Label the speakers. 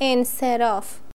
Speaker 1: instead of